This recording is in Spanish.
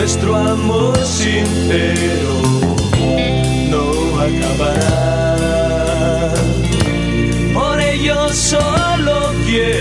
nuestro amor sincero no acabará. Por ello solo quiero.